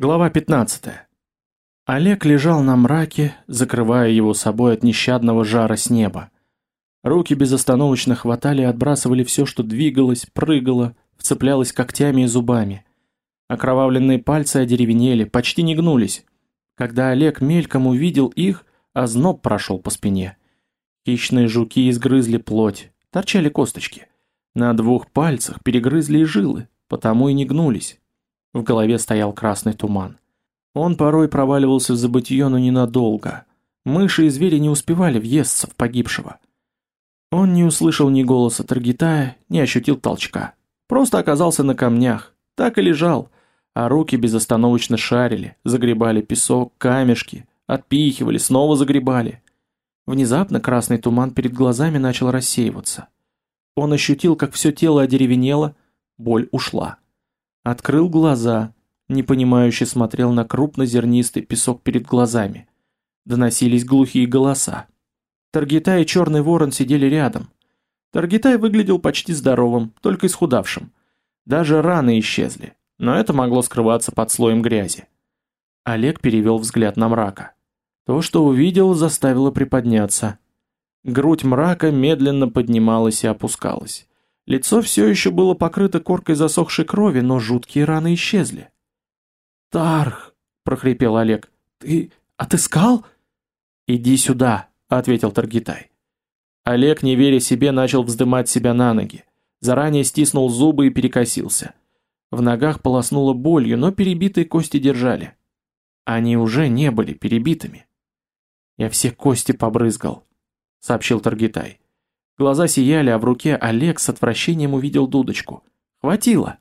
Глава 15. Олег лежал на мраке, закрывая его собой от нещадного жара с неба. Руки безостановочно хватали и отбрасывали все, что двигалось, прыгало, вцеплялось когтями и зубами. Окровавленные пальцы одеревенели, почти не гнулись. Когда Олег мельком увидел их, озноб прошел по спине. Хищные жуки изгрызли плоть, торчали косточки. На двух пальцах перегрызли и жилы, потому и не гнулись. В голове стоял красный туман. Он порой проваливался в забытье, но ненадолго. Мыши и звери не успевали въесться в погибшего. Он не услышал ни голоса Таргитая, не ощутил толчка. Просто оказался на камнях, так и лежал, а руки безостановочно шарили, загребали песок, камешки, отпихивали, снова загребали. Внезапно красный туман перед глазами начал рассеиваться. Он ощутил, как все тело одеревенело, боль ушла. Открыл глаза, непонимающе смотрел на крупнозернистый песок перед глазами. Доносились глухие голоса. Таргитай и Черный Ворон сидели рядом. Таргитай выглядел почти здоровым, только исхудавшим. Даже раны исчезли, но это могло скрываться под слоем грязи. Олег перевел взгляд на мрака. То, что увидел, заставило приподняться. Грудь мрака медленно поднималась и опускалась. Лицо все еще было покрыто коркой засохшей крови, но жуткие раны исчезли. «Тарх!» — прохрипел Олег. «Ты отыскал?» «Иди сюда!» — ответил Таргитай. Олег, не веря себе, начал вздымать себя на ноги. Заранее стиснул зубы и перекосился. В ногах полоснуло болью, но перебитые кости держали. Они уже не были перебитыми. «Я все кости побрызгал», — сообщил Таргитай. Глаза сияли, а в руке Олег с отвращением увидел дудочку. «Хватило!»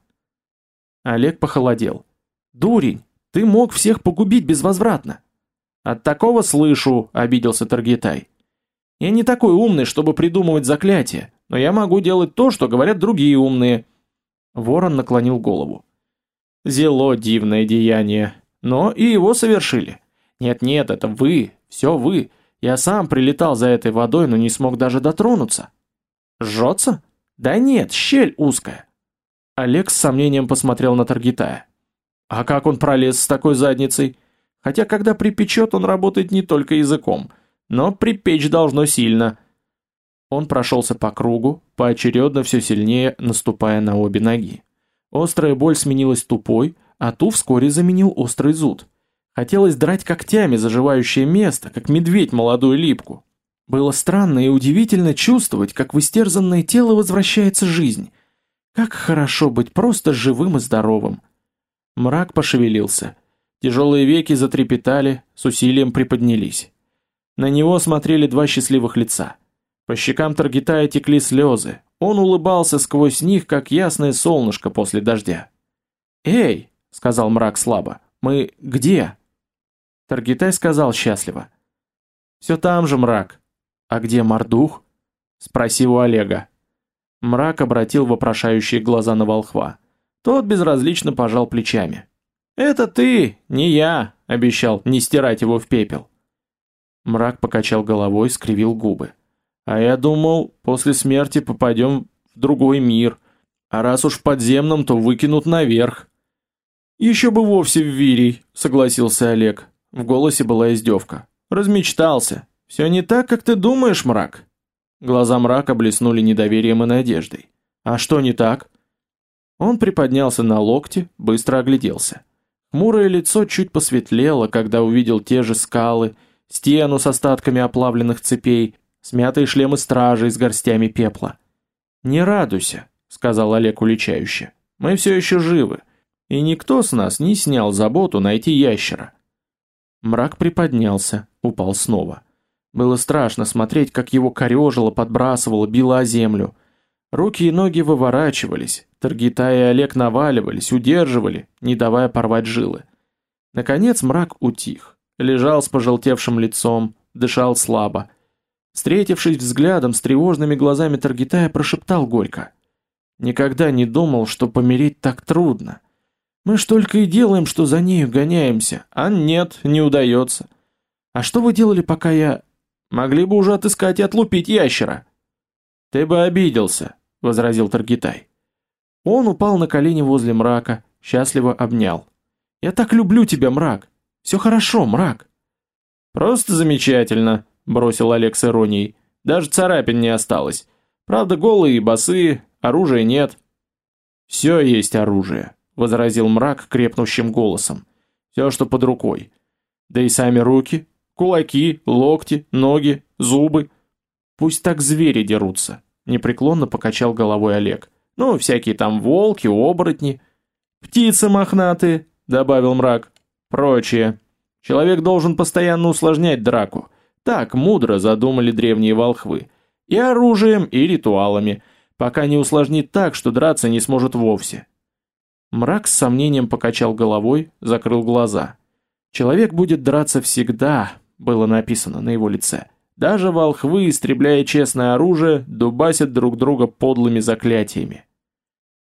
Олег похолодел. «Дурень, ты мог всех погубить безвозвратно!» «От такого слышу», — обиделся Таргитай. «Я не такой умный, чтобы придумывать заклятия, но я могу делать то, что говорят другие умные». Ворон наклонил голову. «Зело дивное деяние, но и его совершили. Нет-нет, это вы, все вы, я сам прилетал за этой водой, но не смог даже дотронуться. Жжется? Да нет, щель узкая. Олег с сомнением посмотрел на Таргитая. А как он пролез с такой задницей? Хотя когда припечет, он работает не только языком, но припечь должно сильно. Он прошелся по кругу, поочередно все сильнее наступая на обе ноги. Острая боль сменилась тупой, а ту вскоре заменил острый зуд. Хотелось драть когтями заживающее место, как медведь молодую липку. Было странно и удивительно чувствовать, как в истерзанное тело возвращается жизнь. Как хорошо быть просто живым и здоровым. Мрак пошевелился. Тяжелые веки затрепетали, с усилием приподнялись. На него смотрели два счастливых лица. По щекам Таргитая текли слезы. Он улыбался сквозь них, как ясное солнышко после дождя. «Эй!» — сказал мрак слабо. «Мы где?» Таргитай сказал счастливо. «Все там же мрак. А где Мордух?» Спроси у Олега. Мрак обратил вопрошающие глаза на волхва. Тот безразлично пожал плечами. «Это ты, не я», — обещал не стирать его в пепел. Мрак покачал головой, скривил губы. «А я думал, после смерти попадем в другой мир, а раз уж в подземном, то выкинут наверх». «Еще бы вовсе в Вирий», — согласился Олег. В голосе была издевка. «Размечтался. Все не так, как ты думаешь, мрак?» Глаза мрака блеснули недоверием и надеждой. «А что не так?» Он приподнялся на локте, быстро огляделся. Хмурое лицо чуть посветлело, когда увидел те же скалы, стену с остатками оплавленных цепей, смятые шлемы стражей с горстями пепла. «Не радуйся», — сказал Олег уличающе. «Мы все еще живы, и никто с нас не снял заботу найти ящера. Мрак приподнялся, упал снова. Было страшно смотреть, как его корежило, подбрасывало, било о землю. Руки и ноги выворачивались, Таргита и Олег наваливались, удерживали, не давая порвать жилы. Наконец мрак утих, лежал с пожелтевшим лицом, дышал слабо. Встретившись взглядом с тревожными глазами Таргитая, прошептал горько. «Никогда не думал, что помереть так трудно. Мы ж только и делаем, что за нею гоняемся, а нет, не удается. А что вы делали, пока я... Могли бы уже отыскать и отлупить ящера. Ты бы обиделся, возразил Таргитай. Он упал на колени возле мрака, счастливо обнял. Я так люблю тебя, мрак. Все хорошо, мрак. Просто замечательно, бросил Олег с иронией. Даже царапин не осталось. Правда, голые и босые, оружия нет. Все есть оружие, возразил мрак крепнущим голосом. Все, что под рукой. Да и сами руки, кулаки, локти, ноги, зубы. Пусть так звери дерутся, непреклонно покачал головой Олег. Ну, всякие там волки, оборотни, птицы мохнатые, добавил мрак. Прочее. Человек должен постоянно усложнять драку. Так мудро задумали древние волхвы. И оружием, и ритуалами, пока не усложнит так, что драться не сможет вовсе. Мрак с сомнением покачал головой, закрыл глаза. Человек будет драться всегда, было написано на его лице. Даже волхвы, истребляя честное оружие, дубасят друг друга подлыми заклятиями.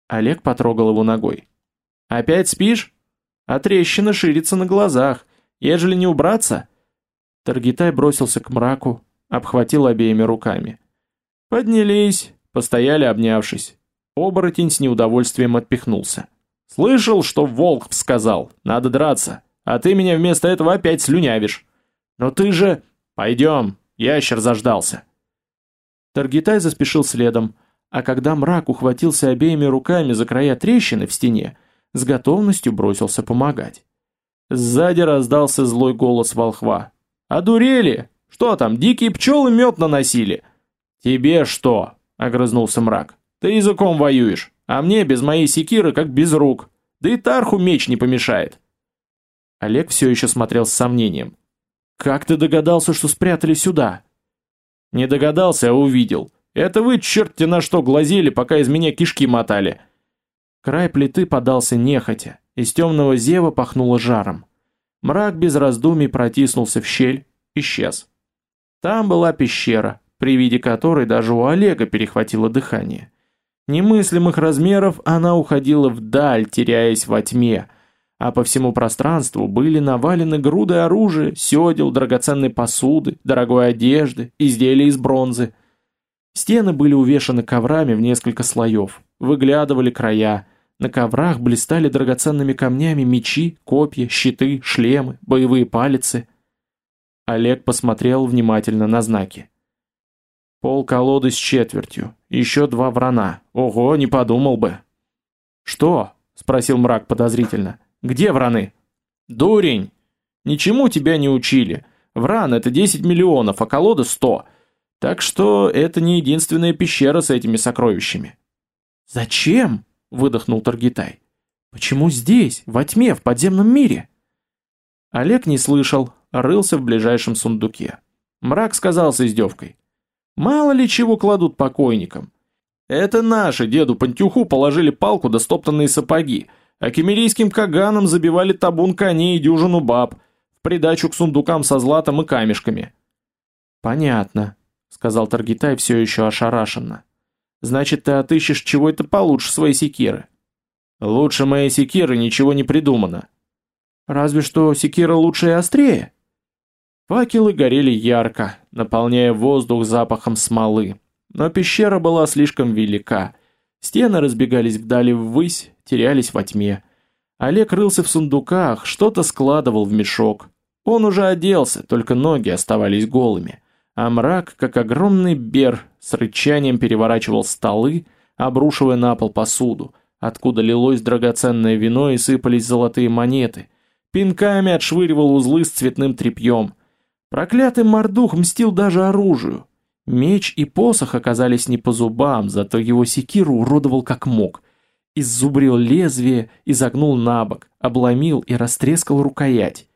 Олег потрогал его ногой. «Опять спишь? А трещина ширится на глазах. Ежели не убраться...» Таргитай бросился к мраку, обхватил обеими руками. Поднялись, постояли обнявшись. Оборотень с неудовольствием отпихнулся. «Слышал, что волк сказал, надо драться, а ты меня вместо этого опять слюнявишь. Но ты же... Пойдем, ящер заждался». Таргитай заспешил следом, а когда мрак ухватился обеими руками за края трещины в стене, с готовностью бросился помогать. Сзади раздался злой голос волхва. «Одурели! Что там, дикие пчелы мед наносили?» «Тебе что?» — огрызнулся мрак. «Ты языком воюешь, а мне без моей секиры как без рук. Да и Тарху меч не помешает». Олег все еще смотрел с сомнением. «Как ты догадался, что спрятали сюда?» «Не догадался, а увидел. Это вы, черт на что, глазели, пока из меня кишки мотали». Край плиты подался нехотя, из темного зева пахнуло жаром. Мрак без раздумий протиснулся в щель, исчез. Там была пещера, при виде которой даже у Олега перехватило дыхание. Немыслимых размеров она уходила вдаль, теряясь во тьме, а по всему пространству были навалены груды оружия, седел, драгоценной посуды, дорогой одежды, изделия из бронзы. Стены были увешаны коврами в несколько слоев, выглядывали края, на коврах блистали драгоценными камнями мечи, копья, щиты, шлемы, боевые палицы. Олег посмотрел внимательно на знаки. Пол колоды с четвертью, еще два врана. Ого, не подумал бы. Что? спросил мрак подозрительно. Где враны? Дурень! Ничему тебя не учили. Вран это 10 миллионов, а колода 100. Так что это не единственная пещера с этими сокровищами. Зачем? выдохнул Таргитай. Почему здесь, во тьме, в подземном мире? Олег не слышал, рылся в ближайшем сундуке. Мрак сказал с издевкой. Мало ли чего кладут покойникам. Это наши деду Пантюху положили палку да стоптанные сапоги, а кемерийским каганам забивали табун коней и дюжину баб, в придачу к сундукам со златом и камешками. «Понятно», — сказал Таргитай все еще ошарашенно. Значит, ты отыщешь чего-то получше своей секиры. Лучше моей секиры ничего не придумано. Разве что секира лучше и острее. Факелы горели ярко, наполняя воздух запахом смолы. Но пещера была слишком велика. Стены разбегались вдали ввысь, терялись во тьме. Олег рылся в сундуках, что-то складывал в мешок. Он уже оделся, только ноги оставались голыми а мрак, как огромный бер, с рычанием переворачивал столы, обрушивая на пол посуду, откуда лилось драгоценное вино и сыпались золотые монеты. Пинками отшвыривал узлы с цветным тряпьем. Проклятый мордух мстил даже оружию. Меч и посох оказались не по зубам, зато его секиру уродовал как мог. Иззубрил лезвие, изогнул набок, обломил и растрескал рукоять.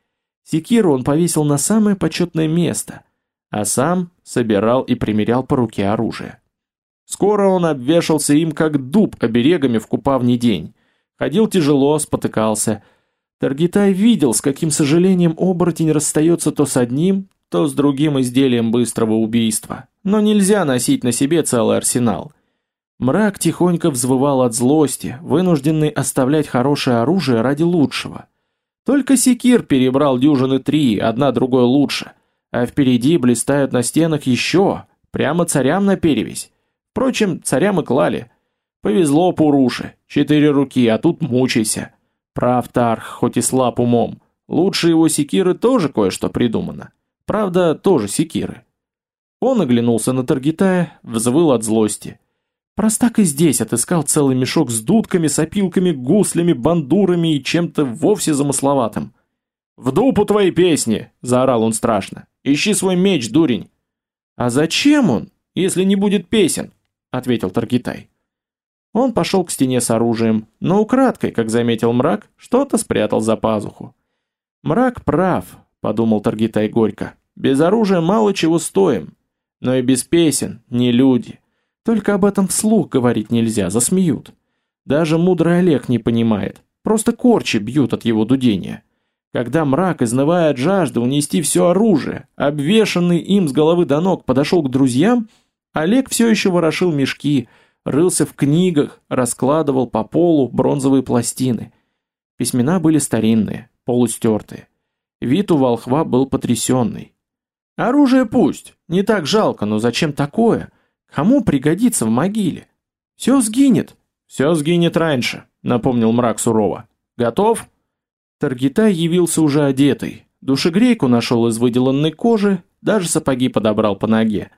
Секиру он повесил на самое почетное место — а сам собирал и примерял по руке оружие. Скоро он обвешался им как дуб оберегами в купавний день. Ходил тяжело, спотыкался. Таргитай видел, с каким сожалением оборотень расстается то с одним, то с другим изделием быстрого убийства. Но нельзя носить на себе целый арсенал. Мрак тихонько взвывал от злости, вынужденный оставлять хорошее оружие ради лучшего. Только секир перебрал дюжины три, одна другой лучше – а впереди блистают на стенах еще, прямо царям на перевесь. Впрочем, царям и клали. Повезло Пуруши, четыре руки, а тут мучайся. Прав Тарх, хоть и слаб умом. Лучше его секиры тоже кое-что придумано. Правда, тоже секиры. Он оглянулся на Таргитая, взвыл от злости. Простак и здесь отыскал целый мешок с дудками, сопилками, гуслями, бандурами и чем-то вовсе замысловатым. «В дупу твои песни!» – заорал он страшно. «Ищи свой меч, дурень!» «А зачем он, если не будет песен?» – ответил Таргитай. Он пошел к стене с оружием, но украдкой, как заметил мрак, что-то спрятал за пазуху. «Мрак прав», — подумал Таргитай горько. «Без оружия мало чего стоим. Но и без песен не люди. Только об этом вслух говорить нельзя, засмеют. Даже мудрый Олег не понимает. Просто корчи бьют от его дудения. Когда мрак, изнывая от жажды унести все оружие, обвешанный им с головы до ног, подошел к друзьям, Олег все еще ворошил мешки, рылся в книгах, раскладывал по полу бронзовые пластины. Письмена были старинные, полустертые. Вид у волхва был потрясенный. Оружие пусть, не так жалко, но зачем такое? Кому пригодится в могиле? Все сгинет. Все сгинет раньше, напомнил мрак сурово. Готов? Таргитай явился уже одетый. Душегрейку нашел из выделанной кожи, даже сапоги подобрал по ноге.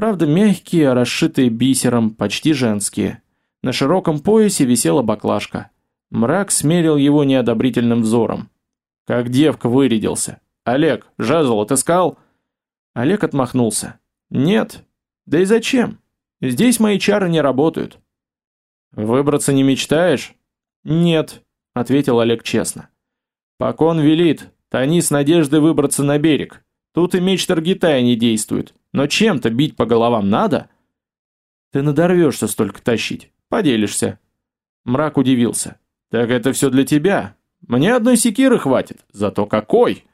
Правда, мягкие, расшитые бисером, почти женские. На широком поясе висела баклажка. Мрак смерил его неодобрительным взором. Как девка вырядился. Олег, жезл отыскал? Олег отмахнулся. Нет. Да и зачем? Здесь мои чары не работают. Выбраться не мечтаешь? Нет, ответил Олег честно. Покон велит, тони с надеждой выбраться на берег. Тут и меч Таргитая не действует. Но чем-то бить по головам надо? Ты надорвешься столько тащить. Поделишься. Мрак удивился. Так это все для тебя. Мне одной секиры хватит. Зато какой!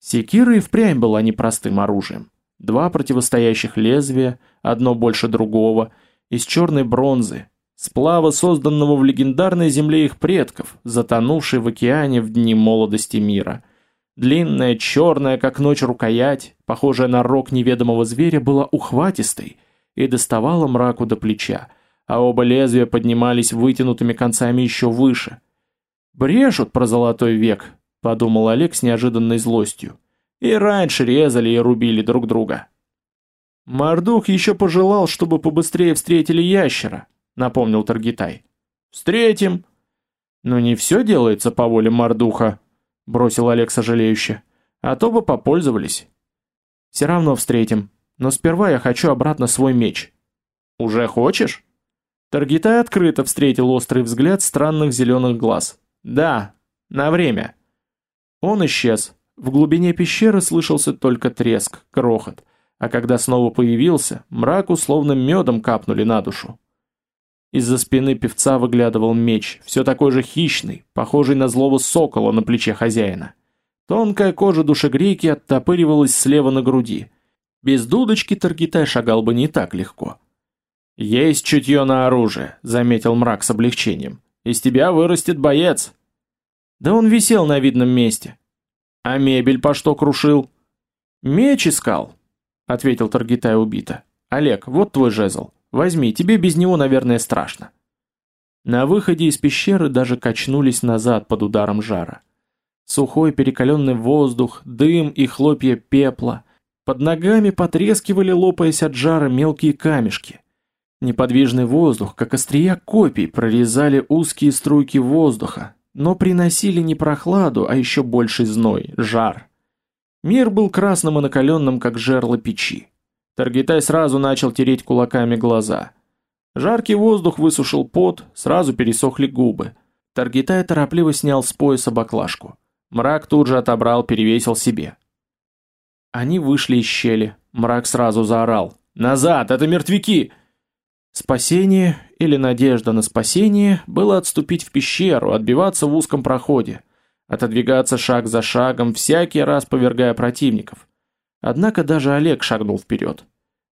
Секира и впрямь была непростым оружием. Два противостоящих лезвия, одно больше другого, из черной бронзы, сплава, созданного в легендарной земле их предков, затонувшей в океане в дни молодости мира – Длинная, черная, как ночь рукоять, похожая на рог неведомого зверя, была ухватистой и доставала мраку до плеча, а оба лезвия поднимались вытянутыми концами еще выше. «Брешут про золотой век», — подумал Олег с неожиданной злостью. «И раньше резали и рубили друг друга». «Мордух еще пожелал, чтобы побыстрее встретили ящера», — напомнил Таргитай. «Встретим». «Но не все делается по воле Мордуха», бросил Олег сожалеюще. А то бы попользовались. Все равно встретим, но сперва я хочу обратно свой меч. Уже хочешь? Таргитай открыто встретил острый взгляд странных зеленых глаз. Да, на время. Он исчез. В глубине пещеры слышался только треск, крохот, а когда снова появился, мрак условно медом капнули на душу. Из-за спины певца выглядывал меч, все такой же хищный, похожий на злого сокола на плече хозяина. Тонкая кожа душегрейки оттопыривалась слева на груди. Без дудочки Таргитай шагал бы не так легко. «Есть чутье на оружие», — заметил мрак с облегчением. «Из тебя вырастет боец». «Да он висел на видном месте». «А мебель по что крушил?» «Меч искал», — ответил Таргитай убито. «Олег, вот твой жезл. Возьми, тебе без него, наверное, страшно. На выходе из пещеры даже качнулись назад под ударом жара. Сухой перекаленный воздух, дым и хлопья пепла. Под ногами потрескивали, лопаясь от жара, мелкие камешки. Неподвижный воздух, как острия копий, прорезали узкие струйки воздуха, но приносили не прохладу, а еще больший зной, жар. Мир был красным и накаленным, как жерло печи. Таргитай сразу начал тереть кулаками глаза. Жаркий воздух высушил пот, сразу пересохли губы. Таргитай торопливо снял с пояса баклажку. Мрак тут же отобрал, перевесил себе. Они вышли из щели. Мрак сразу заорал. «Назад! Это мертвяки!» Спасение, или надежда на спасение, было отступить в пещеру, отбиваться в узком проходе, отодвигаться шаг за шагом, всякий раз повергая противников. Однако даже Олег шагнул вперед.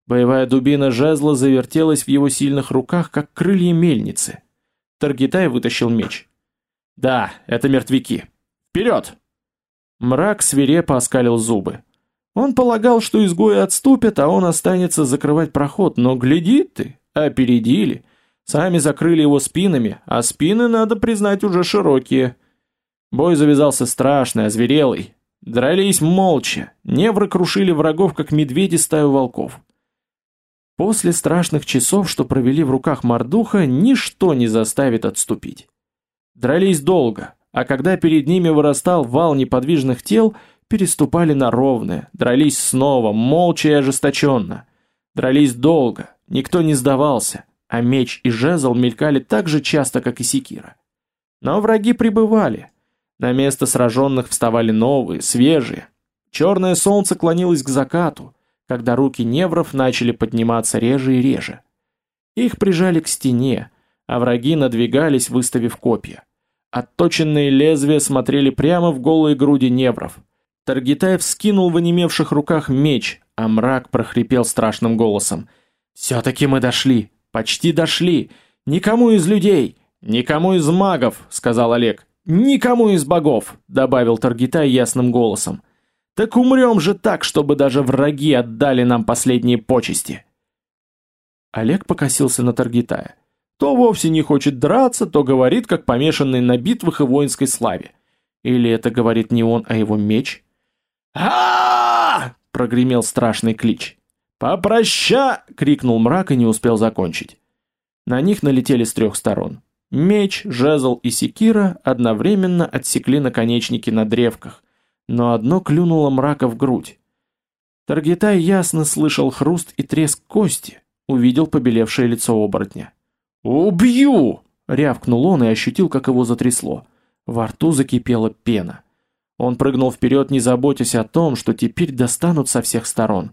Боевая дубина жезла завертелась в его сильных руках, как крылья мельницы. Таргитай вытащил меч. «Да, это мертвяки. Вперед!» Мрак свирепо оскалил зубы. Он полагал, что изгои отступят, а он останется закрывать проход, но гляди ты, опередили. Сами закрыли его спинами, а спины, надо признать, уже широкие – Бой завязался страшный, озверелый. Дрались молча, невры крушили врагов, как медведи стаю волков. После страшных часов, что провели в руках Мордуха, ничто не заставит отступить. Дрались долго, а когда перед ними вырастал вал неподвижных тел, переступали на ровное, дрались снова, молча и ожесточенно. Дрались долго, никто не сдавался, а меч и жезл мелькали так же часто, как и секира. Но враги прибывали. На место сраженных вставали новые, свежие. Черное солнце клонилось к закату, когда руки невров начали подниматься реже и реже. Их прижали к стене, а враги надвигались, выставив копья. Отточенные лезвия смотрели прямо в голые груди невров. Таргитаев скинул в онемевших руках меч, а мрак прохрипел страшным голосом. «Все-таки мы дошли! Почти дошли! Никому из людей! Никому из магов!» — сказал Олег. «Никому из богов!» — добавил Таргитай ясным голосом. Так умрем же так, чтобы даже враги отдали нам последние почести. Олег покосился на Таргитая. То вовсе не хочет драться, то говорит, как помешанный на битвах и воинской славе. Или это говорит не он, а его меч? а прогремел страшный клич. «Попроща!» — крикнул мрак и не успел закончить. На них налетели с трех сторон. Меч, жезл и секира одновременно отсекли наконечники на древках, но одно клюнуло мрака в грудь. Таргитай ясно слышал хруст и треск кости, увидел побелевшее лицо оборотня. «Убью!» — рявкнул он и ощутил, как его затрясло. Во рту закипела пена. Он прыгнул вперед, не заботясь о том, что теперь достанут со всех сторон.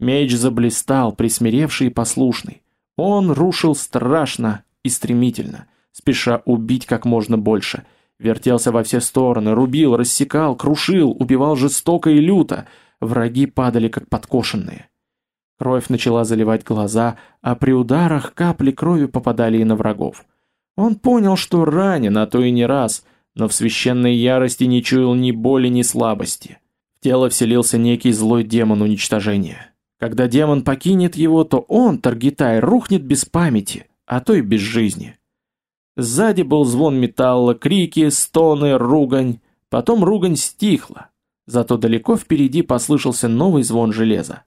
Меч заблистал, присмиревший и послушный. Он рушил страшно и стремительно, спеша убить как можно больше — Вертелся во все стороны, рубил, рассекал, крушил, убивал жестоко и люто. Враги падали как подкошенные. Кровь начала заливать глаза, а при ударах капли крови попадали и на врагов. Он понял, что ранен, а то и не раз, но в священной ярости не чуял ни боли, ни слабости. В тело вселился некий злой демон уничтожения. Когда демон покинет его, то он, Таргитай, рухнет без памяти, а то и без жизни. Сзади был звон металла, крики, стоны, ругань. Потом ругань стихла. Зато далеко впереди послышался новый звон железа.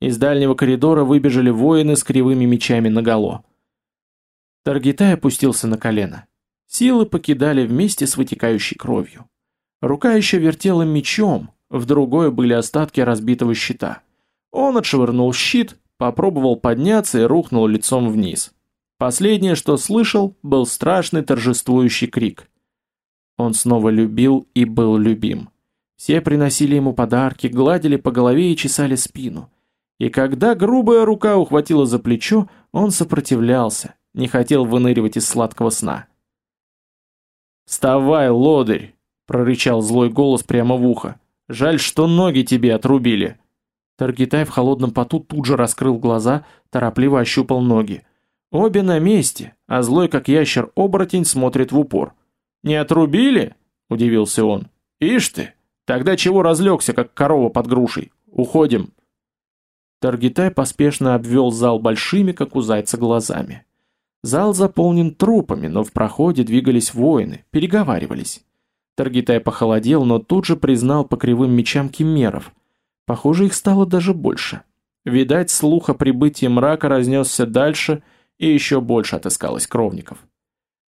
Из дальнего коридора выбежали воины с кривыми мечами наголо. Таргитай опустился на колено. Силы покидали вместе с вытекающей кровью. Рука еще вертела мечом, в другой были остатки разбитого щита. Он отшвырнул щит, попробовал подняться и рухнул лицом вниз. Последнее, что слышал, был страшный торжествующий крик. Он снова любил и был любим. Все приносили ему подарки, гладили по голове и чесали спину. И когда грубая рука ухватила за плечо, он сопротивлялся, не хотел выныривать из сладкого сна. «Вставай, лодырь!» — прорычал злой голос прямо в ухо. «Жаль, что ноги тебе отрубили!» Таргитай в холодном поту тут же раскрыл глаза, торопливо ощупал ноги. Обе на месте, а злой как ящер оборотень смотрит в упор. «Не отрубили?» – удивился он. «Ишь ты! Тогда чего разлегся, как корова под грушей? Уходим!» Таргитай поспешно обвел зал большими, как у зайца, глазами. Зал заполнен трупами, но в проходе двигались воины, переговаривались. Таргитай похолодел, но тут же признал по кривым мечам киммеров. Похоже, их стало даже больше. Видать, слух о прибытии мрака разнесся дальше – и еще больше отыскалось кровников.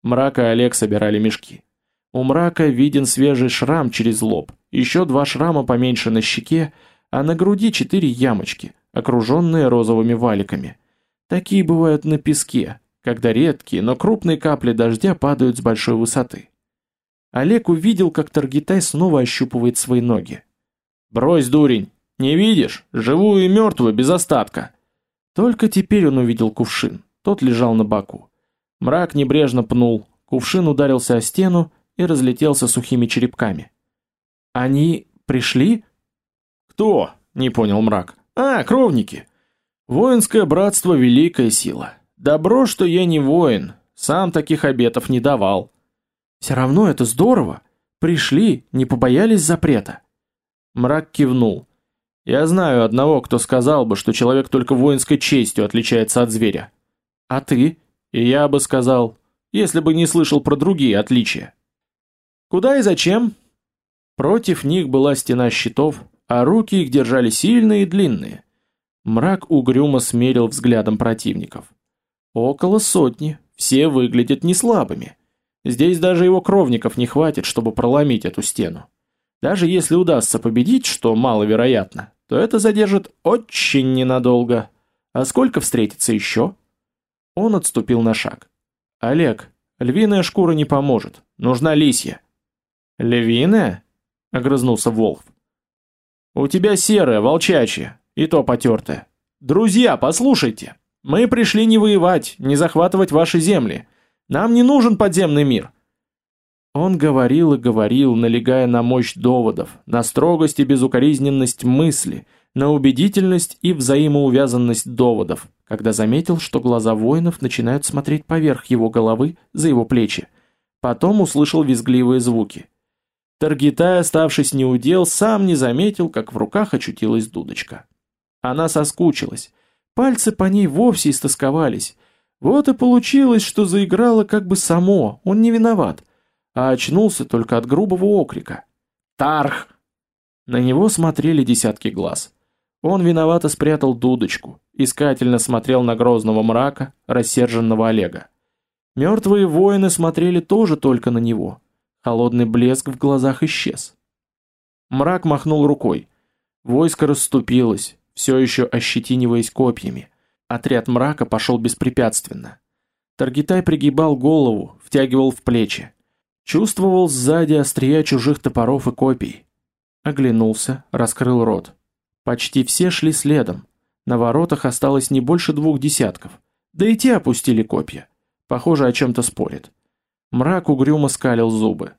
Мрак и Олег собирали мешки. У мрака виден свежий шрам через лоб, еще два шрама поменьше на щеке, а на груди четыре ямочки, окруженные розовыми валиками. Такие бывают на песке, когда редкие, но крупные капли дождя падают с большой высоты. Олег увидел, как Таргитай снова ощупывает свои ноги. «Брось, дурень! Не видишь? Живую и мертвую, без остатка!» Только теперь он увидел кувшин. Тот лежал на боку. Мрак небрежно пнул, кувшин ударился о стену и разлетелся сухими черепками. «Они пришли?» «Кто?» — не понял мрак. «А, кровники!» «Воинское братство — великая сила. Добро, что я не воин, сам таких обетов не давал». «Все равно это здорово. Пришли, не побоялись запрета». Мрак кивнул. «Я знаю одного, кто сказал бы, что человек только воинской честью отличается от зверя. А ты? И я бы сказал, если бы не слышал про другие отличия. Куда и зачем? Против них была стена щитов, а руки их держали сильные и длинные. Мрак угрюмо смерил взглядом противников. Около сотни, все выглядят не слабыми. Здесь даже его кровников не хватит, чтобы проломить эту стену. Даже если удастся победить, что маловероятно, то это задержит очень ненадолго. А сколько встретится еще? Он отступил на шаг. Олег, львиная шкура не поможет. Нужна лисья. Львиная? Огрызнулся Волх. У тебя серая, волчачья, и то потертая. Друзья, послушайте. Мы пришли не воевать, не захватывать ваши земли. Нам не нужен подземный мир. Он говорил и говорил, налегая на мощь доводов, на строгость и безукоризненность мысли, на убедительность и взаимоувязанность доводов, когда заметил, что глаза воинов начинают смотреть поверх его головы, за его плечи. Потом услышал визгливые звуки. Таргитай, оставшись неудел, сам не заметил, как в руках очутилась дудочка. Она соскучилась. Пальцы по ней вовсе истосковались. Вот и получилось, что заиграло как бы само, он не виноват а очнулся только от грубого окрика. «Тарх!» На него смотрели десятки глаз. Он виновато спрятал дудочку, искательно смотрел на грозного мрака, рассерженного Олега. Мертвые воины смотрели тоже только на него. Холодный блеск в глазах исчез. Мрак махнул рукой. Войско расступилось, все еще ощетиниваясь копьями. Отряд мрака пошел беспрепятственно. Таргитай пригибал голову, втягивал в плечи. Чувствовал сзади острия чужих топоров и копий. Оглянулся, раскрыл рот. Почти все шли следом. На воротах осталось не больше двух десятков. Да и те опустили копья. Похоже, о чем-то спорит. Мрак угрюмо скалил зубы.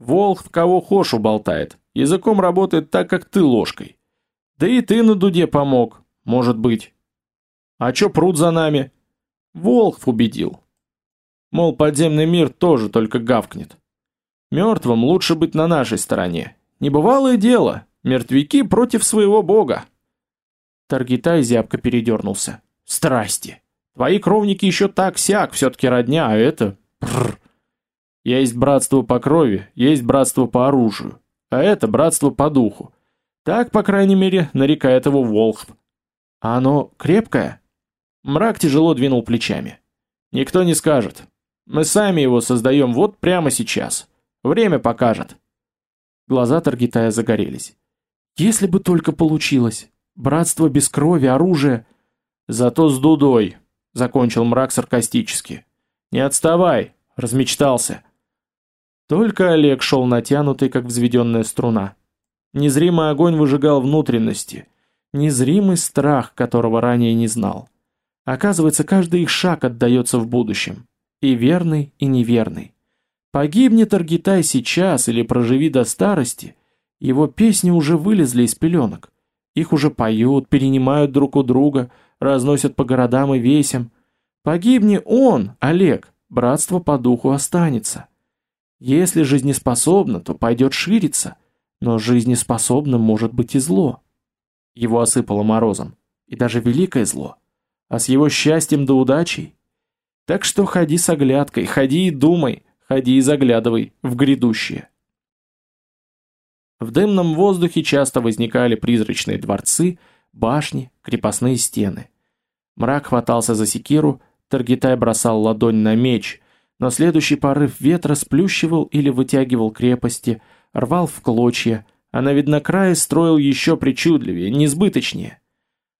Волк в кого хошу болтает. Языком работает так, как ты ложкой. Да и ты на дуде помог, может быть. А чё пруд за нами? Волк убедил. Мол, подземный мир тоже только гавкнет. Мертвым лучше быть на нашей стороне. Небывалое дело, мертвяки против своего бога. Таргитай зябко передернулся. Страсти. Твои кровники еще так-сяк, все-таки родня, а это... Прррр. Есть братство по крови, есть братство по оружию, а это братство по духу. Так, по крайней мере, нарекает его Волхв. А оно крепкое? Мрак тяжело двинул плечами. Никто не скажет. Мы сами его создаем вот прямо сейчас. Время покажет. Глаза Таргитая загорелись. Если бы только получилось. Братство без крови, оружия. Зато с дудой, закончил мрак саркастически. Не отставай, размечтался. Только Олег шел натянутый, как взведенная струна. Незримый огонь выжигал внутренности. Незримый страх, которого ранее не знал. Оказывается, каждый их шаг отдается в будущем и верный, и неверный. Погибнет Аргитай сейчас или проживи до старости, его песни уже вылезли из пеленок. Их уже поют, перенимают друг у друга, разносят по городам и весям. Погибни он, Олег, братство по духу останется. Если жизнеспособно, то пойдет шириться, но жизнеспособным может быть и зло. Его осыпало морозом, и даже великое зло. А с его счастьем да удачей так что ходи с оглядкой, ходи и думай, ходи и заглядывай в грядущее. В дымном воздухе часто возникали призрачные дворцы, башни, крепостные стены. Мрак хватался за секиру, Таргитай бросал ладонь на меч, но следующий порыв ветра сплющивал или вытягивал крепости, рвал в клочья, а на виднокрае строил еще причудливее, несбыточнее.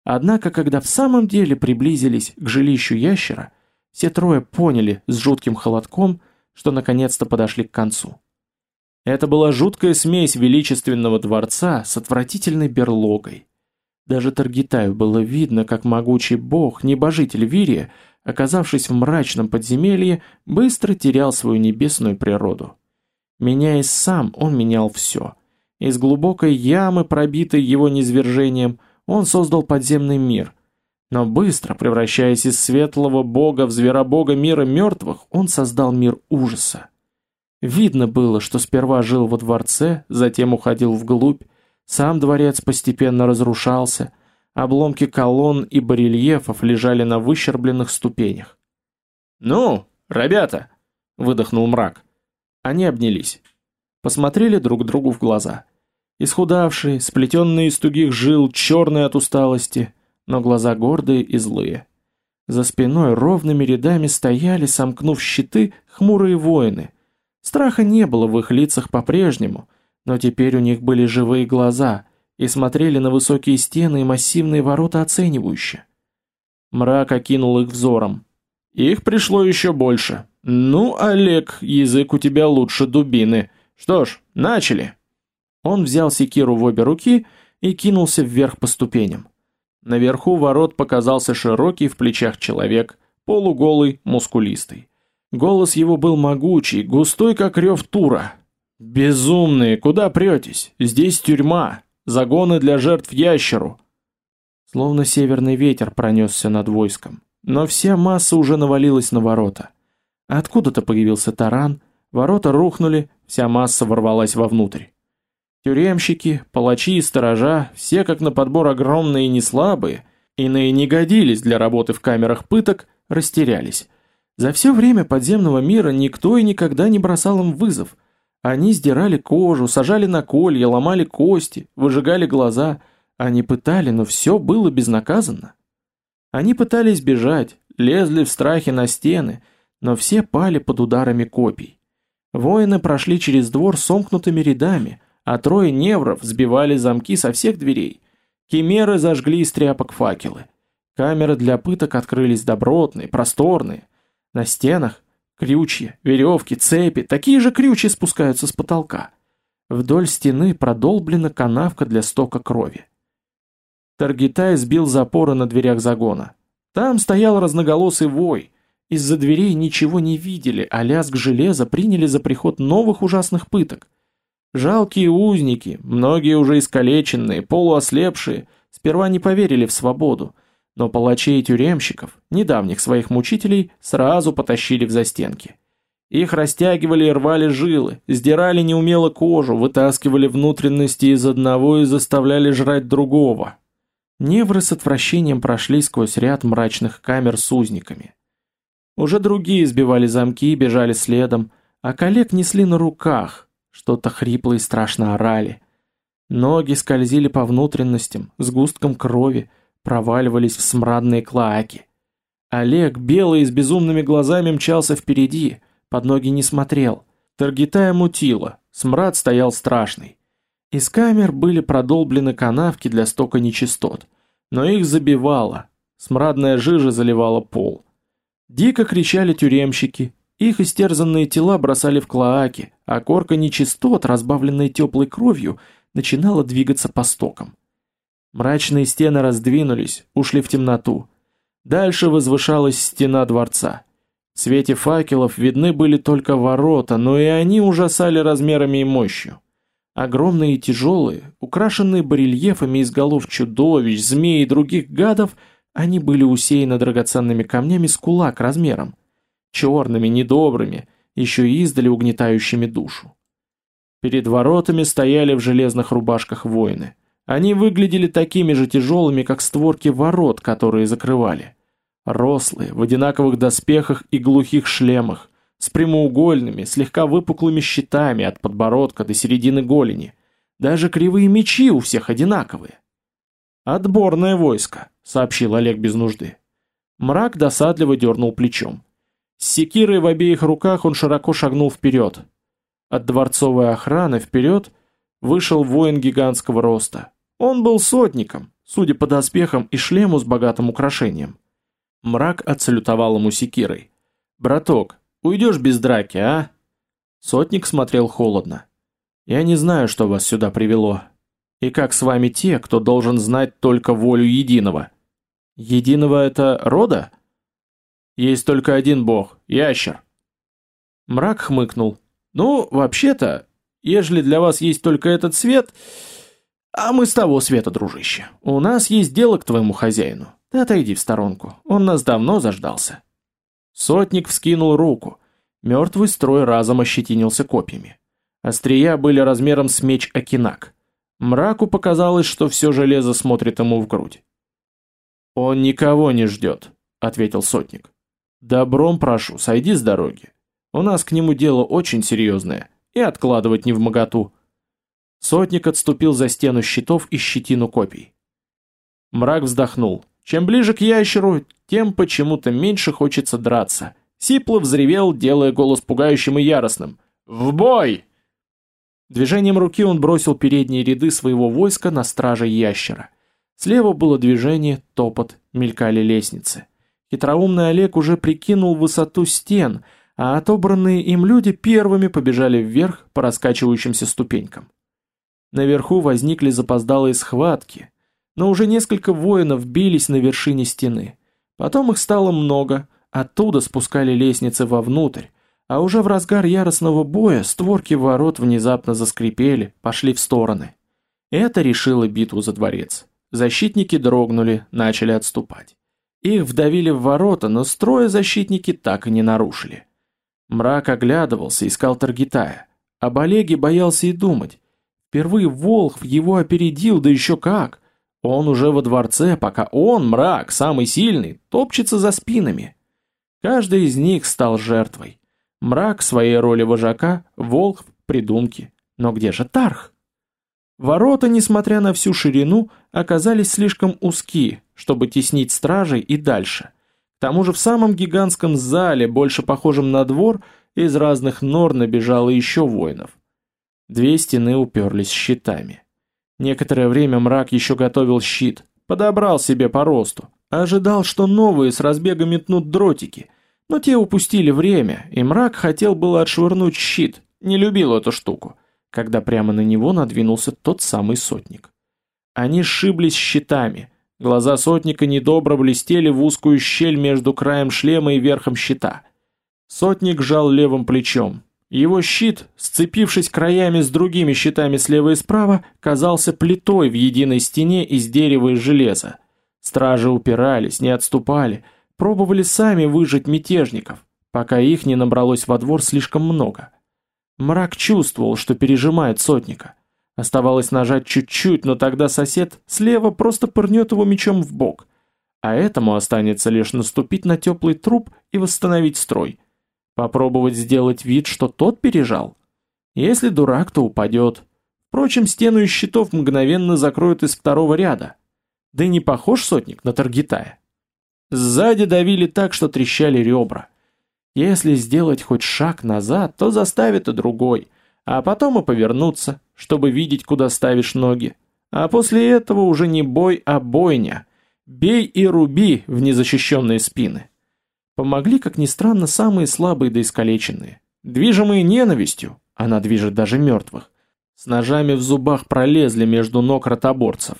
Однако, когда в самом деле приблизились к жилищу ящера, все трое поняли с жутким холодком, что наконец-то подошли к концу. Это была жуткая смесь величественного дворца с отвратительной берлогой. Даже Таргитаю было видно, как могучий бог, небожитель Вирия, оказавшись в мрачном подземелье, быстро терял свою небесную природу. Меняясь сам, он менял все. Из глубокой ямы, пробитой его низвержением, он создал подземный мир, но быстро, превращаясь из светлого бога в зверобога мира мертвых, он создал мир ужаса. Видно было, что сперва жил во дворце, затем уходил вглубь, сам дворец постепенно разрушался, обломки колонн и барельефов лежали на выщербленных ступенях. «Ну, ребята!» — выдохнул мрак. Они обнялись. посмотрели друг другу в глаза. Исхудавшие, сплетенные из тугих жил, черные от усталости, но глаза гордые и злые. За спиной ровными рядами стояли, сомкнув щиты, хмурые воины. Страха не было в их лицах по-прежнему, но теперь у них были живые глаза и смотрели на высокие стены и массивные ворота оценивающе. Мрак окинул их взором. Их пришло еще больше. Ну, Олег, язык у тебя лучше дубины. Что ж, начали. Он взял секиру в обе руки и кинулся вверх по ступеням. Наверху ворот показался широкий в плечах человек, полуголый, мускулистый. Голос его был могучий, густой, как рев тура. «Безумные, куда претесь? Здесь тюрьма, загоны для жертв ящеру». Словно северный ветер пронесся над войском, но вся масса уже навалилась на ворота. Откуда-то появился таран, ворота рухнули, вся масса ворвалась вовнутрь. Тюремщики, палачи и сторожа, все как на подбор огромные и неслабые, иные не годились для работы в камерах пыток, растерялись. За все время подземного мира никто и никогда не бросал им вызов. Они сдирали кожу, сажали на колья, ломали кости, выжигали глаза. Они пытали, но все было безнаказанно. Они пытались бежать, лезли в страхе на стены, но все пали под ударами копий. Воины прошли через двор сомкнутыми рядами, а трое невров сбивали замки со всех дверей. Кимеры зажгли из тряпок факелы. Камеры для пыток открылись добротные, просторные. На стенах крючья, веревки, цепи, такие же крючья спускаются с потолка. Вдоль стены продолблена канавка для стока крови. Таргитай сбил запоры на дверях загона. Там стоял разноголосый вой. Из-за дверей ничего не видели, а лязг железа приняли за приход новых ужасных пыток. Жалкие узники, многие уже искалеченные, полуослепшие, сперва не поверили в свободу, но палачей и тюремщиков, недавних своих мучителей, сразу потащили в застенки. Их растягивали и рвали жилы, сдирали неумело кожу, вытаскивали внутренности из одного и заставляли жрать другого. Невры с отвращением прошли сквозь ряд мрачных камер с узниками. Уже другие сбивали замки и бежали следом, а коллег несли на руках, что-то хрипло и страшно орали. Ноги скользили по внутренностям, с густком крови, проваливались в смрадные клоаки. Олег, белый и с безумными глазами, мчался впереди, под ноги не смотрел. Таргитая мутила, смрад стоял страшный. Из камер были продолблены канавки для стока нечистот, но их забивало, смрадная жижа заливала пол. Дико кричали тюремщики, их истерзанные тела бросали в клоаки, а корка нечистот, разбавленная теплой кровью, начинала двигаться по стокам. Мрачные стены раздвинулись, ушли в темноту. Дальше возвышалась стена дворца. В свете факелов видны были только ворота, но и они ужасали размерами и мощью. Огромные и тяжелые, украшенные барельефами из голов чудовищ, змей и других гадов, они были усеяны драгоценными камнями с кулак размером черными, недобрыми, еще и издали угнетающими душу. Перед воротами стояли в железных рубашках воины. Они выглядели такими же тяжелыми, как створки ворот, которые закрывали. Рослые, в одинаковых доспехах и глухих шлемах, с прямоугольными, слегка выпуклыми щитами от подбородка до середины голени. Даже кривые мечи у всех одинаковые. «Отборное войско», — сообщил Олег без нужды. Мрак досадливо дернул плечом. С секирой в обеих руках он широко шагнул вперед. От дворцовой охраны вперед вышел воин гигантского роста. Он был сотником, судя по доспехам и шлему с богатым украшением. Мрак отсалютовал ему секирой. «Браток, уйдешь без драки, а?» Сотник смотрел холодно. «Я не знаю, что вас сюда привело. И как с вами те, кто должен знать только волю единого?» «Единого это рода?» Есть только один бог – ящер. Мрак хмыкнул. Ну, вообще-то, ежели для вас есть только этот свет... А мы с того света, дружище. У нас есть дело к твоему хозяину. Ты отойди в сторонку, он нас давно заждался. Сотник вскинул руку. Мертвый строй разом ощетинился копьями. Острия были размером с меч Акинак. Мраку показалось, что все железо смотрит ему в грудь. «Он никого не ждет», — ответил сотник. Добром прошу, сойди с дороги. У нас к нему дело очень серьезное, и откладывать не в моготу. Сотник отступил за стену щитов и щетину копий. Мрак вздохнул. Чем ближе к ящеру, тем почему-то меньше хочется драться. Сипло взревел, делая голос пугающим и яростным. «В бой!» Движением руки он бросил передние ряды своего войска на страже ящера. Слева было движение, топот, мелькали лестницы. Хитроумный Олег уже прикинул высоту стен, а отобранные им люди первыми побежали вверх по раскачивающимся ступенькам. Наверху возникли запоздалые схватки, но уже несколько воинов бились на вершине стены. Потом их стало много, оттуда спускали лестницы вовнутрь, а уже в разгар яростного боя створки ворот внезапно заскрипели, пошли в стороны. Это решило битву за дворец. Защитники дрогнули, начали отступать. Их вдавили в ворота, но строя защитники так и не нарушили. Мрак оглядывался, искал Таргитая. Об Олеге боялся и думать. Впервые Волхв его опередил, да еще как. Он уже во дворце, пока он, мрак, самый сильный, топчется за спинами. Каждый из них стал жертвой. Мрак своей роли вожака, Волхв придумки. Но где же Тарх? Ворота, несмотря на всю ширину, оказались слишком узки, чтобы теснить стражей и дальше. К тому же в самом гигантском зале, больше похожем на двор, из разных нор набежало еще воинов. Две стены уперлись щитами. Некоторое время мрак еще готовил щит, подобрал себе по росту, ожидал, что новые с разбега метнут дротики – но те упустили время, и мрак хотел было отшвырнуть щит, не любил эту штуку, когда прямо на него надвинулся тот самый сотник. Они сшиблись щитами, глаза сотника недобро блестели в узкую щель между краем шлема и верхом щита. Сотник жал левым плечом. Его щит, сцепившись краями с другими щитами слева и справа, казался плитой в единой стене из дерева и железа. Стражи упирались, не отступали — Пробовали сами выжить мятежников, пока их не набралось во двор слишком много. Мрак чувствовал, что пережимает сотника. Оставалось нажать чуть-чуть, но тогда сосед слева просто пырнет его мечом в бок. А этому останется лишь наступить на теплый труп и восстановить строй. Попробовать сделать вид, что тот пережал. Если дурак, то упадет. Впрочем, стену из щитов мгновенно закроют из второго ряда. Да и не похож сотник на Таргитая. Сзади давили так, что трещали ребра. Если сделать хоть шаг назад, то заставит и другой, а потом и повернуться, чтобы видеть, куда ставишь ноги. А после этого уже не бой, а бойня. Бей и руби в незащищенные спины. Помогли, как ни странно, самые слабые да искалеченные. Движимые ненавистью, она движет даже мертвых, с ножами в зубах пролезли между ног ротоборцев.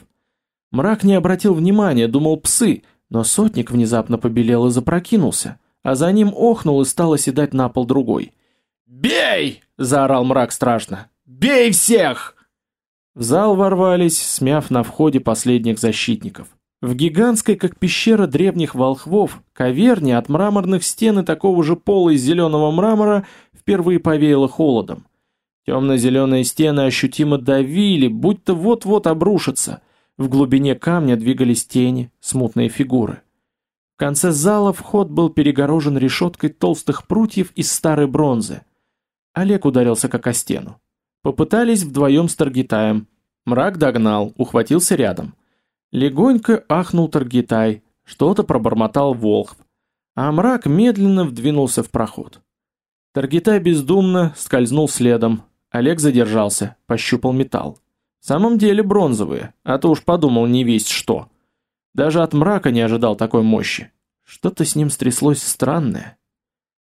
Мрак не обратил внимания, думал псы, но сотник внезапно побелел и запрокинулся, а за ним охнул и стал оседать на пол другой. «Бей!» – заорал мрак страшно. «Бей всех!» В зал ворвались, смяв на входе последних защитников. В гигантской, как пещера древних волхвов, каверне от мраморных стен и такого же пола из зеленого мрамора впервые повеяло холодом. Темно-зеленые стены ощутимо давили, будто вот-вот обрушатся – в глубине камня двигались тени, смутные фигуры. В конце зала вход был перегорожен решеткой толстых прутьев из старой бронзы. Олег ударился как о стену. Попытались вдвоем с Таргитаем. Мрак догнал, ухватился рядом. Легонько ахнул Таргитай, что-то пробормотал Волхв. А мрак медленно вдвинулся в проход. Таргитай бездумно скользнул следом. Олег задержался, пощупал металл. В самом деле бронзовые, а то уж подумал не весть что. Даже от мрака не ожидал такой мощи. Что-то с ним стряслось странное.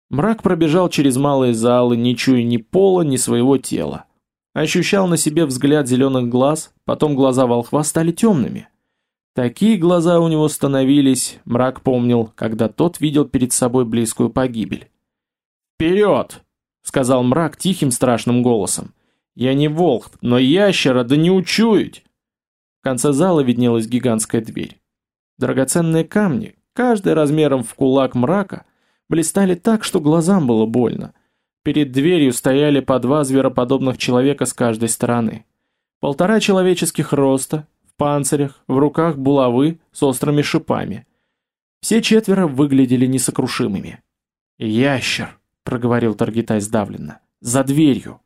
Мрак пробежал через малые залы, не чуя ни пола, ни своего тела. Ощущал на себе взгляд зеленых глаз, потом глаза волхва стали темными. Такие глаза у него становились, мрак помнил, когда тот видел перед собой близкую погибель. «Вперед!» — сказал мрак тихим страшным голосом. Я не волк, но ящера да не учуять. В конце зала виднелась гигантская дверь. Драгоценные камни, каждый размером в кулак мрака, блистали так, что глазам было больно. Перед дверью стояли по два звероподобных человека с каждой стороны. Полтора человеческих роста, панцирях, в руках булавы с острыми шипами. Все четверо выглядели несокрушимыми. «Ящер», — проговорил Таргитай сдавленно, — «за дверью».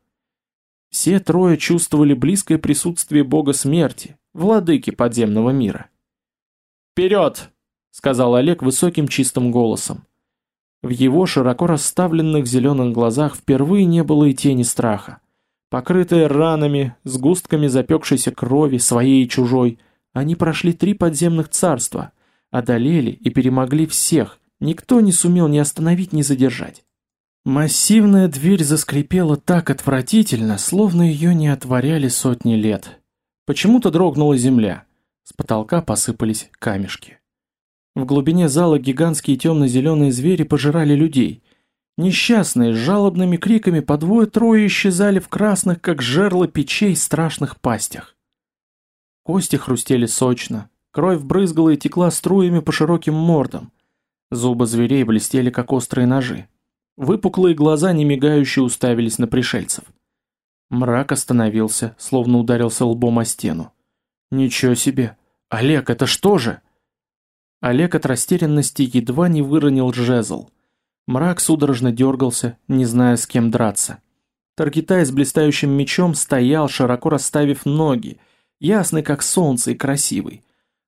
Все трое чувствовали близкое присутствие бога смерти, владыки подземного мира. «Вперед!» — сказал Олег высоким чистым голосом. В его широко расставленных зеленых глазах впервые не было и тени страха. Покрытые ранами, с густками запекшейся крови, своей и чужой, они прошли три подземных царства, одолели и перемогли всех, никто не сумел ни остановить, ни задержать. Массивная дверь заскрипела так отвратительно, словно ее не отворяли сотни лет. Почему-то дрогнула земля. С потолка посыпались камешки. В глубине зала гигантские темно-зеленые звери пожирали людей. Несчастные, с жалобными криками по двое-трое исчезали в красных, как жерла печей, страшных пастях. Кости хрустели сочно, кровь брызгала и текла струями по широким мордам. Зубы зверей блестели, как острые ножи. Выпуклые глаза, не мигающие, уставились на пришельцев. Мрак остановился, словно ударился лбом о стену. «Ничего себе! Олег, это что же?» Олег от растерянности едва не выронил жезл. Мрак судорожно дергался, не зная, с кем драться. Таргитай с блистающим мечом стоял, широко расставив ноги, ясный как солнце и красивый.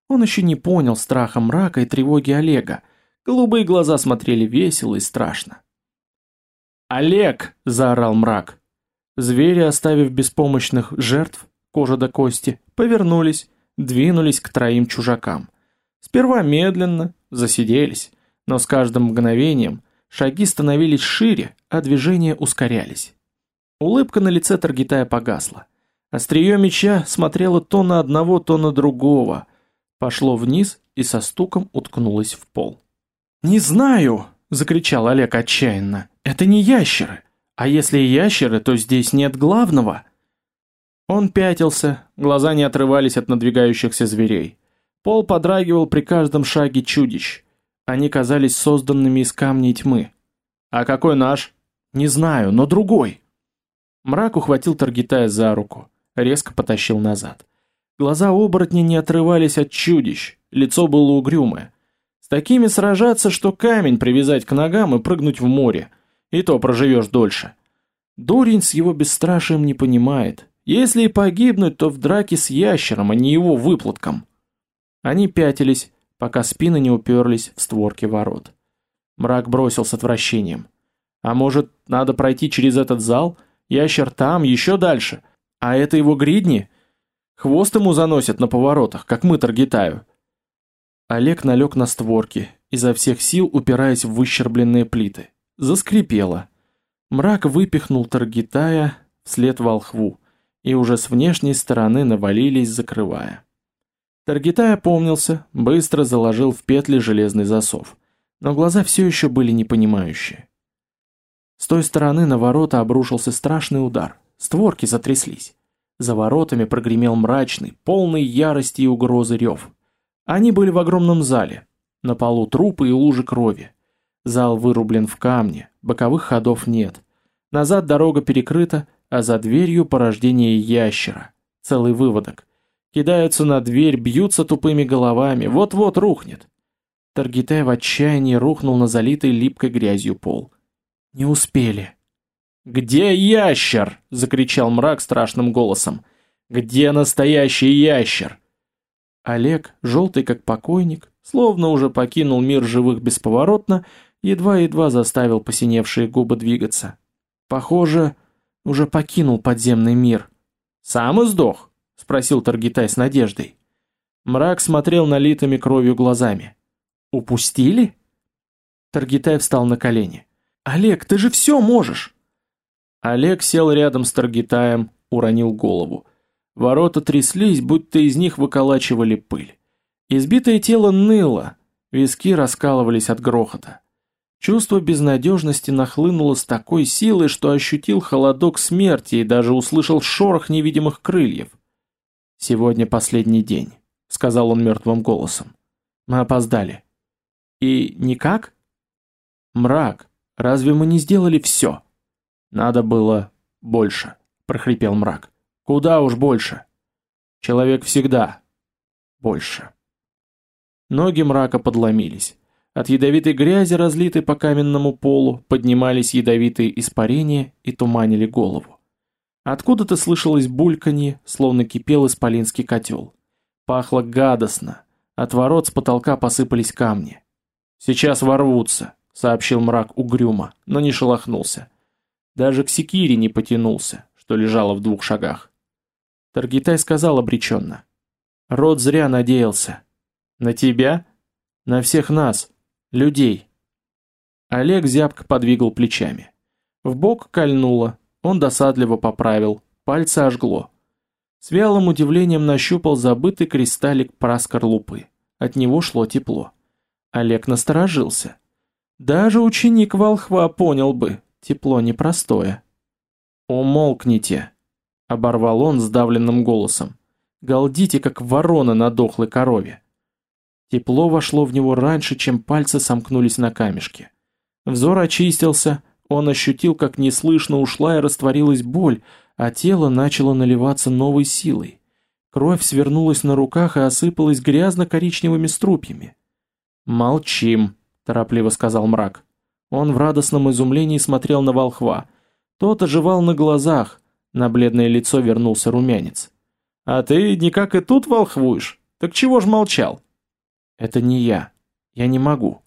Он еще не понял страха мрака и тревоги Олега. Голубые глаза смотрели весело и страшно. «Олег!» – заорал мрак. Звери, оставив беспомощных жертв, кожа до кости, повернулись, двинулись к троим чужакам. Сперва медленно, засиделись, но с каждым мгновением шаги становились шире, а движения ускорялись. Улыбка на лице Таргитая погасла. Острие меча смотрело то на одного, то на другого. Пошло вниз и со стуком уткнулось в пол. «Не знаю!» — закричал Олег отчаянно. Это не ящеры. А если и ящеры, то здесь нет главного. Он пятился, глаза не отрывались от надвигающихся зверей. Пол подрагивал при каждом шаге чудищ. Они казались созданными из камней тьмы. А какой наш? Не знаю, но другой. Мрак ухватил Таргитая за руку, резко потащил назад. Глаза оборотня не отрывались от чудищ, лицо было угрюмое. С такими сражаться, что камень привязать к ногам и прыгнуть в море – и то проживешь дольше. Дурень с его бесстрашием не понимает. Если и погибнуть, то в драке с ящером, а не его выплатком. Они пятились, пока спины не уперлись в створки ворот. Мрак бросил с отвращением. А может, надо пройти через этот зал? Ящер там, еще дальше. А это его гридни? Хвост ему заносят на поворотах, как мы Таргитаю. Олег налег на створки, изо всех сил упираясь в выщербленные плиты. Заскрипело. Мрак выпихнул Таргитая вслед волхву, и уже с внешней стороны навалились, закрывая. Таргитай опомнился, быстро заложил в петли железный засов, но глаза все еще были непонимающие. С той стороны на ворота обрушился страшный удар, створки затряслись. За воротами прогремел мрачный, полный ярости и угрозы рев. Они были в огромном зале, на полу трупы и лужи крови. Зал вырублен в камне, боковых ходов нет. Назад дорога перекрыта, а за дверью порождение ящера. Целый выводок. Кидаются на дверь, бьются тупыми головами, вот-вот рухнет. Таргитай в отчаянии рухнул на залитый липкой грязью пол. Не успели. «Где ящер?» — закричал мрак страшным голосом. «Где настоящий ящер?» Олег, желтый как покойник, словно уже покинул мир живых бесповоротно, едва-едва заставил посиневшие губы двигаться. Похоже, уже покинул подземный мир. «Сам и сдох?» — спросил Таргитай с надеждой. Мрак смотрел налитыми кровью глазами. «Упустили?» Таргитай встал на колени. «Олег, ты же все можешь!» Олег сел рядом с Таргитаем, уронил голову. Ворота тряслись, будто из них выколачивали пыль. Избитое тело ныло, виски раскалывались от грохота. Чувство безнадежности нахлынуло с такой силой, что ощутил холодок смерти и даже услышал шорох невидимых крыльев. «Сегодня последний день», — сказал он мертвым голосом. «Мы опоздали». «И никак?» «Мрак, разве мы не сделали все?» «Надо было больше», — прохрипел мрак. «Куда уж больше?» «Человек всегда больше». Ноги мрака подломились. От ядовитой грязи, разлитой по каменному полу, поднимались ядовитые испарения и туманили голову. Откуда-то слышалось бульканье, словно кипел исполинский котел. Пахло гадостно. От ворот с потолка посыпались камни. «Сейчас ворвутся», — сообщил мрак угрюмо, но не шелохнулся. Даже к секире не потянулся, что лежало в двух шагах. Таргитай сказал обреченно. «Род зря надеялся. На тебя? На всех нас, людей». Олег зябко подвигал плечами. В бок кольнуло, он досадливо поправил, пальцы ожгло. С вялым удивлением нащупал забытый кристаллик праскорлупы. От него шло тепло. Олег насторожился. Даже ученик волхва понял бы, тепло непростое. «Умолкните!» — оборвал он сдавленным голосом. «Галдите, как ворона на дохлой корове!» Тепло вошло в него раньше, чем пальцы сомкнулись на камешке. Взор очистился, он ощутил, как неслышно ушла и растворилась боль, а тело начало наливаться новой силой. Кровь свернулась на руках и осыпалась грязно-коричневыми струпьями. «Молчим», — торопливо сказал мрак. Он в радостном изумлении смотрел на волхва. Тот оживал на глазах, на бледное лицо вернулся румянец. «А ты никак и тут волхвуешь? Так чего ж молчал?» «Это не я. Я не могу».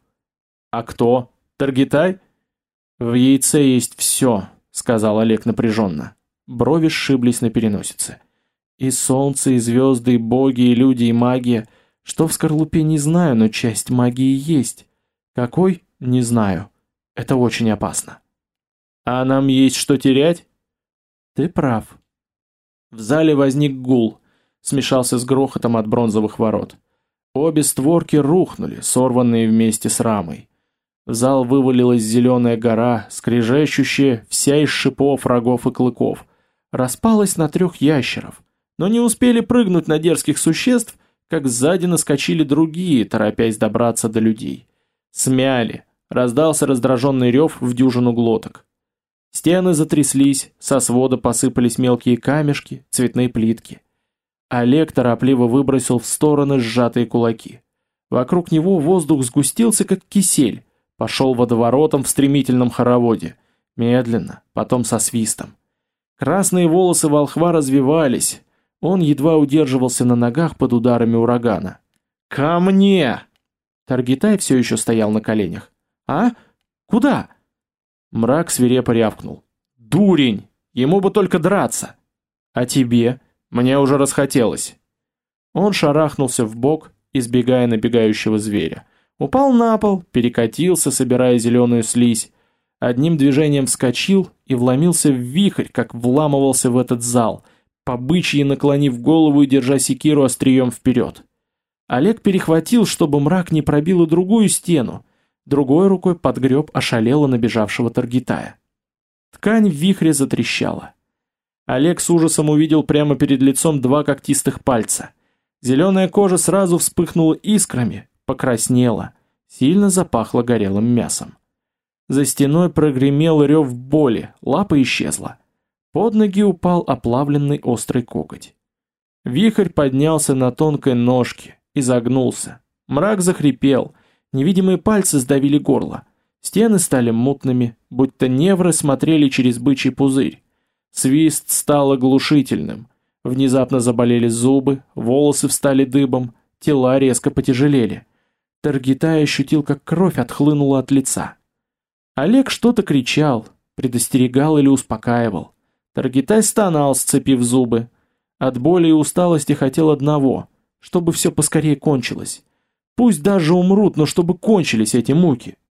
«А кто? Таргитай?» «В яйце есть все», — сказал Олег напряженно. Брови сшиблись на переносице. «И солнце, и звезды, и боги, и люди, и магия. Что в скорлупе, не знаю, но часть магии есть. Какой? Не знаю. Это очень опасно». «А нам есть что терять?» «Ты прав». В зале возник гул, смешался с грохотом от бронзовых ворот. Обе створки рухнули, сорванные вместе с рамой. В зал вывалилась зеленая гора, скрежещущая, вся из шипов, рогов и клыков. Распалась на трех ящеров. Но не успели прыгнуть на дерзких существ, как сзади наскочили другие, торопясь добраться до людей. Смяли. Раздался раздраженный рев в дюжину глоток. Стены затряслись, со свода посыпались мелкие камешки, цветные плитки. Олег торопливо выбросил в стороны сжатые кулаки. Вокруг него воздух сгустился, как кисель, Пошел водоворотом в стремительном хороводе. Медленно, потом со свистом. Красные волосы волхва развивались. Он едва удерживался на ногах под ударами урагана. «Ко мне!» Таргитай все еще стоял на коленях. «А? Куда?» Мрак свирепо рявкнул. «Дурень! Ему бы только драться!» «А тебе? Мне уже расхотелось!» Он шарахнулся в бок, избегая набегающего зверя. Упал на пол, перекатился, собирая зеленую слизь. Одним движением вскочил и вломился в вихрь, как вламывался в этот зал, по бычьи наклонив голову и держа секиру острием вперед. Олег перехватил, чтобы мрак не пробил и другую стену, другой рукой подгреб ошалело набежавшего Таргитая. Ткань в вихре затрещала. Олег с ужасом увидел прямо перед лицом два когтистых пальца. Зеленая кожа сразу вспыхнула искрами, покраснела, сильно запахло горелым мясом. За стеной прогремел рев боли, лапа исчезла. Под ноги упал оплавленный острый коготь. Вихрь поднялся на тонкой ножке, и загнулся. Мрак захрипел, невидимые пальцы сдавили горло. Стены стали мутными, будто невры смотрели через бычий пузырь. Свист стал оглушительным. Внезапно заболели зубы, волосы встали дыбом, тела резко потяжелели. Таргитай ощутил, как кровь отхлынула от лица. Олег что-то кричал, предостерегал или успокаивал. Таргитай стонал, сцепив зубы. От боли и усталости хотел одного, чтобы все поскорее кончилось. Пусть даже умрут, но чтобы кончились эти муки.